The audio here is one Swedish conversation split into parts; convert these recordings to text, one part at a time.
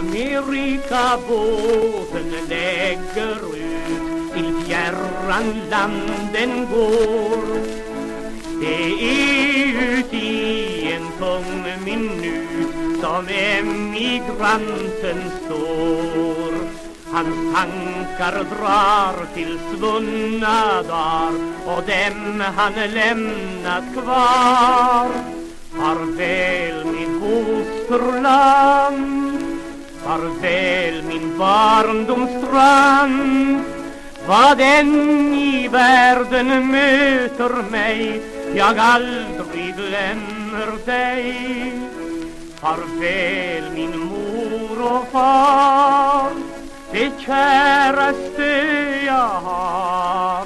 Amerikabåten lägger ut. Till fjärran landen går. Det är ut i en tung minut som emigranten står. Hans tankar drar till svunna dagar och dem han lämnat kvar. Farväl min fosterland Farväl min barndomsstrand Vad än i världen möter mig Jag aldrig glömmer dig. Farväl min mor och far Det käraste jag har.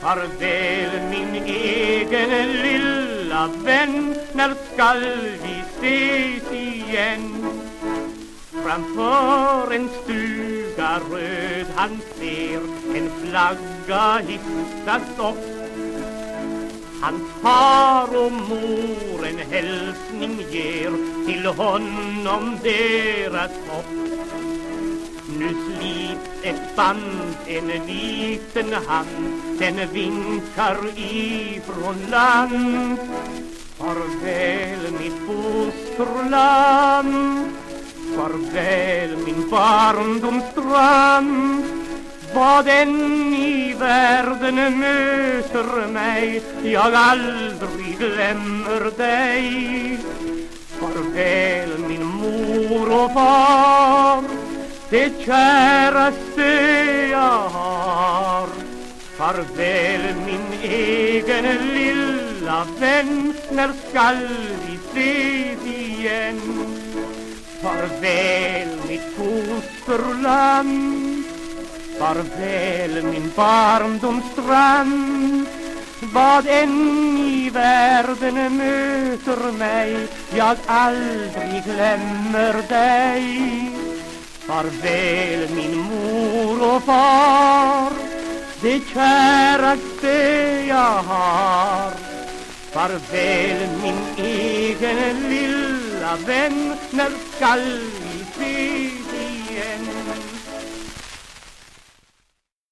Farväl min egen lilla vän När skall vi ses igen? Framför en stuga röd han ser en flagga hissas upp. Hans far och mor en hälsning ger till honom deras hopp. Nu slits ett band, en liten hand Den vinkar ifrån land. Farväl mitt fosterland. Farväl min barndomsdröm Vad än i världen möter mig Jag aldrig glömmer dig. Farväl min mor och far Det käraste jag har. Farväl min egen lilla vän När skall vi ses igen? Farväl mitt fosterland. Farväl min barndomsstrand Vad än i världen möter mig Jag aldrig glömmer dig. Farväl min mor och far Det käraste jag har. Farväl min egen lilla vän När skall vi ses